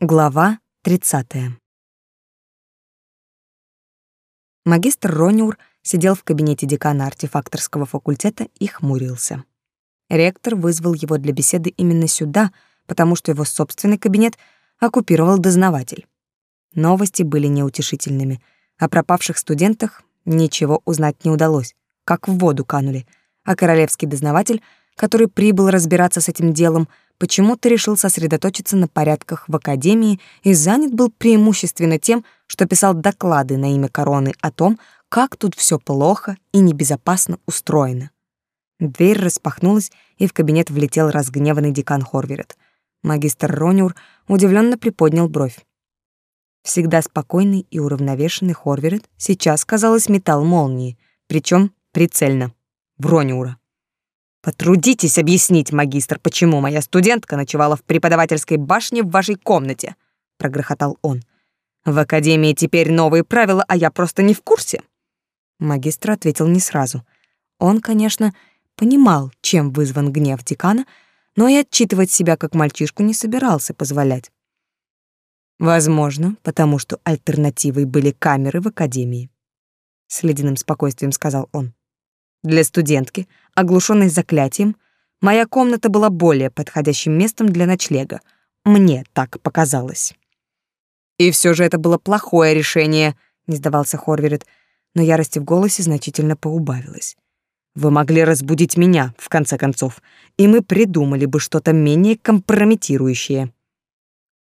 Глава 30. Магистр Рониур сидел в кабинете декана артефакторского факультета и хмурился. Ректор вызвал его для беседы именно сюда, потому что его собственный кабинет оккупировал дознаватель. Новости были неутешительными. О пропавших студентах ничего узнать не удалось, как в воду канули, а королевский дознаватель, который прибыл разбираться с этим делом, почему-то решил сосредоточиться на порядках в академии и занят был преимущественно тем, что писал доклады на имя короны о том, как тут все плохо и небезопасно устроено. Дверь распахнулась, и в кабинет влетел разгневанный декан Хорверет. Магистр Рониур удивленно приподнял бровь. Всегда спокойный и уравновешенный Хорверет сейчас, казалось, металл молнии, причем прицельно, в Рониура. Потрудитесь объяснить, магистр, почему моя студентка ночевала в преподавательской башне в вашей комнате, прогрохотал он. В академии теперь новые правила, а я просто не в курсе. Магистр ответил не сразу. Он, конечно, понимал, чем вызван гнев декана, но и отчитывать себя как мальчишку не собирался позволять. Возможно, потому что альтернативой были камеры в академии. С ледяным спокойствием сказал он. Для студентки, оглушенной заклятием, моя комната была более подходящим местом для ночлега. Мне так показалось. И все же это было плохое решение, не сдавался Хорверет, но ярости в голосе значительно поубавилась. Вы могли разбудить меня, в конце концов, и мы придумали бы что-то менее компрометирующее.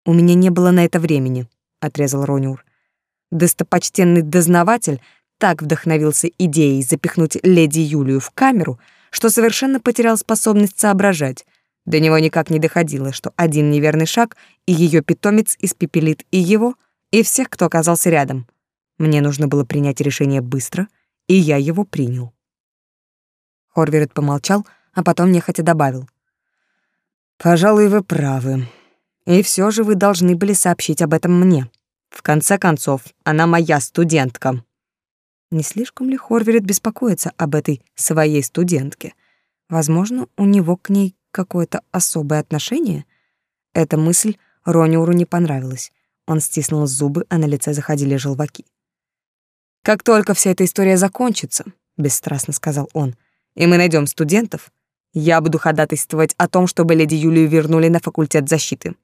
У меня не было на это времени, отрезал Рониур. Достопочтенный дознаватель так вдохновился идеей запихнуть леди Юлию в камеру, что совершенно потерял способность соображать. До него никак не доходило, что один неверный шаг, и ее питомец испепелит и его, и всех, кто оказался рядом. Мне нужно было принять решение быстро, и я его принял. Хорверет помолчал, а потом нехотя добавил. «Пожалуй, вы правы. И все же вы должны были сообщить об этом мне. В конце концов, она моя студентка». Не слишком ли Хорверет беспокоится об этой своей студентке? Возможно, у него к ней какое-то особое отношение? Эта мысль Рониуру не понравилась. Он стиснул зубы, а на лице заходили желваки. «Как только вся эта история закончится», — бесстрастно сказал он, «и мы найдем студентов, я буду ходатайствовать о том, чтобы леди Юлию вернули на факультет защиты».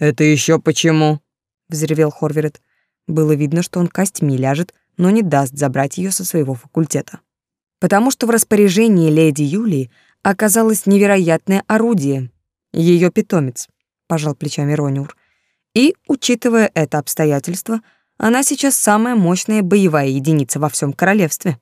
«Это еще почему?» — взревел Хорверет. Было видно, что он костьми ляжет, но не даст забрать ее со своего факультета. Потому что в распоряжении леди Юлии оказалось невероятное орудие — ее питомец, пожал плечами Рониур. И, учитывая это обстоятельство, она сейчас самая мощная боевая единица во всем королевстве.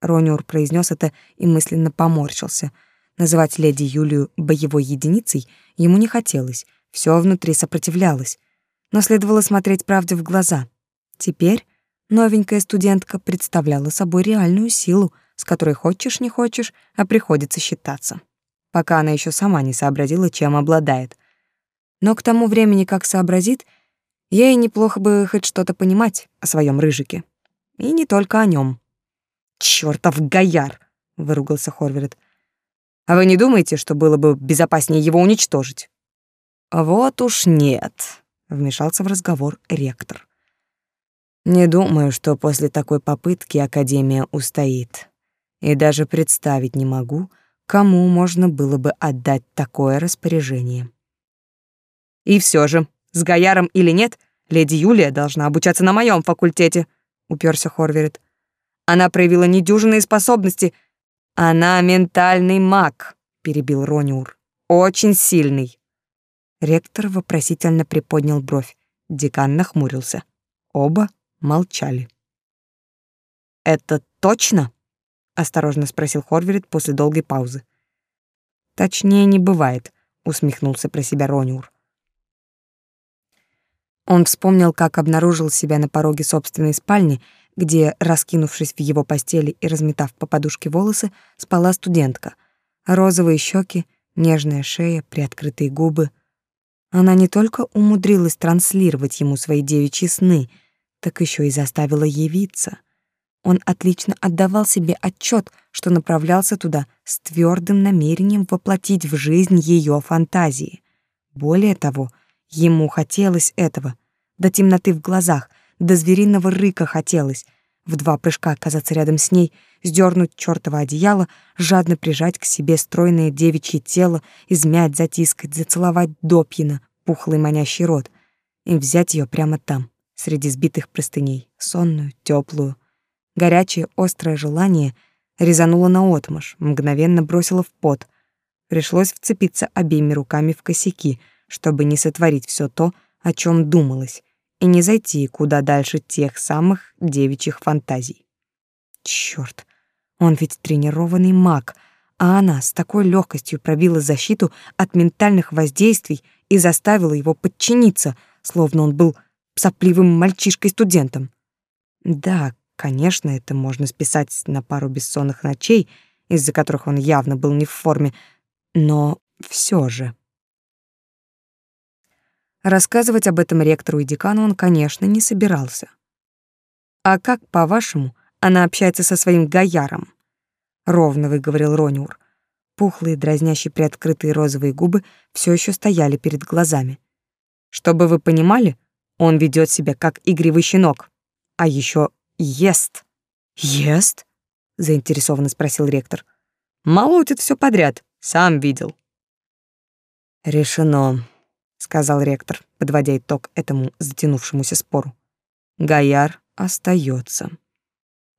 Рониур произнес это и мысленно поморщился. Называть леди Юлию боевой единицей ему не хотелось, все внутри сопротивлялось. Но следовало смотреть правде в глаза. Теперь Новенькая студентка представляла собой реальную силу, с которой хочешь не хочешь, а приходится считаться. Пока она еще сама не сообразила, чем обладает. Но к тому времени, как сообразит, ей неплохо бы хоть что-то понимать о своем рыжике. И не только о нем. «Чёртов гояр!» — выругался Хорверет. «А вы не думаете, что было бы безопаснее его уничтожить?» «Вот уж нет», — вмешался в разговор ректор. Не думаю, что после такой попытки Академия устоит. И даже представить не могу, кому можно было бы отдать такое распоряжение. И все же, с Гаяром или нет, леди Юлия должна обучаться на моем факультете, уперся Хорверет. Она проявила недюжинные способности. Она ментальный маг, перебил Рониур. Очень сильный. Ректор вопросительно приподнял бровь. Декан нахмурился. Оба молчали. «Это точно?» — осторожно спросил Хорверит после долгой паузы. «Точнее не бывает», — усмехнулся про себя Рониур. Он вспомнил, как обнаружил себя на пороге собственной спальни, где, раскинувшись в его постели и разметав по подушке волосы, спала студентка. Розовые щеки, нежная шея, приоткрытые губы. Она не только умудрилась транслировать ему свои девичьи сны — так еще и заставила явиться. Он отлично отдавал себе отчет, что направлялся туда с твердым намерением воплотить в жизнь ее фантазии. Более того, Ему хотелось этого, до темноты в глазах, до звериного рыка хотелось, в два прыжка оказаться рядом с ней, сдернуть чёртово одеяло, жадно прижать к себе стройное девичье тело, измять, затискать, зацеловать допьяно, пухлый манящий рот, и взять ее прямо там, среди сбитых простыней, сонную, теплую. Горячее, острое желание резануло наотмашь, мгновенно бросило в пот. Пришлось вцепиться обеими руками в косяки, чтобы не сотворить все то, о чем думалось, и не зайти куда дальше тех самых девичьих фантазий. Чёрт, он ведь тренированный маг, а она с такой легкостью пробила защиту от ментальных воздействий и заставила его подчиниться, словно он был сопливым мальчишкой-студентом. Да, конечно, это можно списать на пару бессонных ночей, из-за которых он явно был не в форме, но все же... Рассказывать об этом ректору и декану он, конечно, не собирался. «А как, по-вашему, она общается со своим Гаяром?» — ровно выговорил Рониур. Пухлые, дразнящие приоткрытые розовые губы все еще стояли перед глазами. «Чтобы вы понимали, он ведет себя как игривый щенок, а еще ест». «Ест?» — заинтересованно спросил ректор. «Молотит все подряд, сам видел». «Решено», сказал ректор, подводя итог этому затянувшемуся спору. Гаяр остается.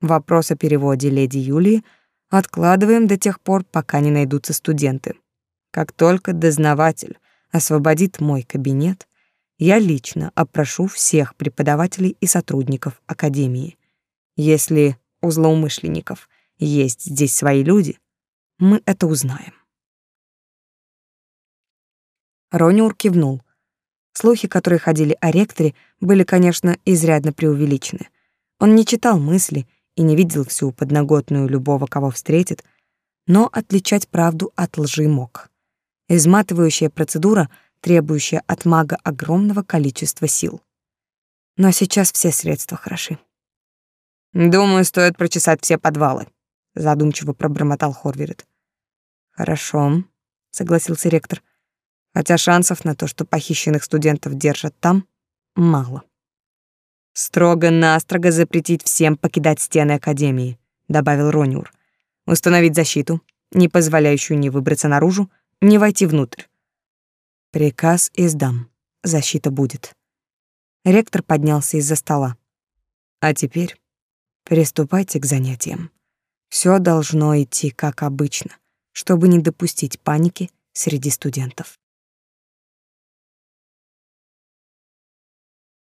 Вопрос о переводе леди Юлии откладываем до тех пор, пока не найдутся студенты. Как только дознаватель освободит мой кабинет, я лично опрошу всех преподавателей и сотрудников академии. Если у злоумышленников есть здесь свои люди, мы это узнаем. Рониур кивнул. Слухи, которые ходили о ректоре, были, конечно, изрядно преувеличены. Он не читал мысли и не видел всю подноготную любого, кого встретит, но отличать правду от лжи мог. Изматывающая процедура, требующая от мага огромного количества сил. Но сейчас все средства хороши. «Думаю, стоит прочесать все подвалы», — задумчиво пробормотал Хорверет. «Хорошо», — согласился ректор хотя шансов на то, что похищенных студентов держат там, мало. «Строго-настрого запретить всем покидать стены Академии», — добавил Рониур. «Установить защиту, не позволяющую ни выбраться наружу, ни войти внутрь». «Приказ издам. Защита будет». Ректор поднялся из-за стола. «А теперь приступайте к занятиям. Все должно идти как обычно, чтобы не допустить паники среди студентов».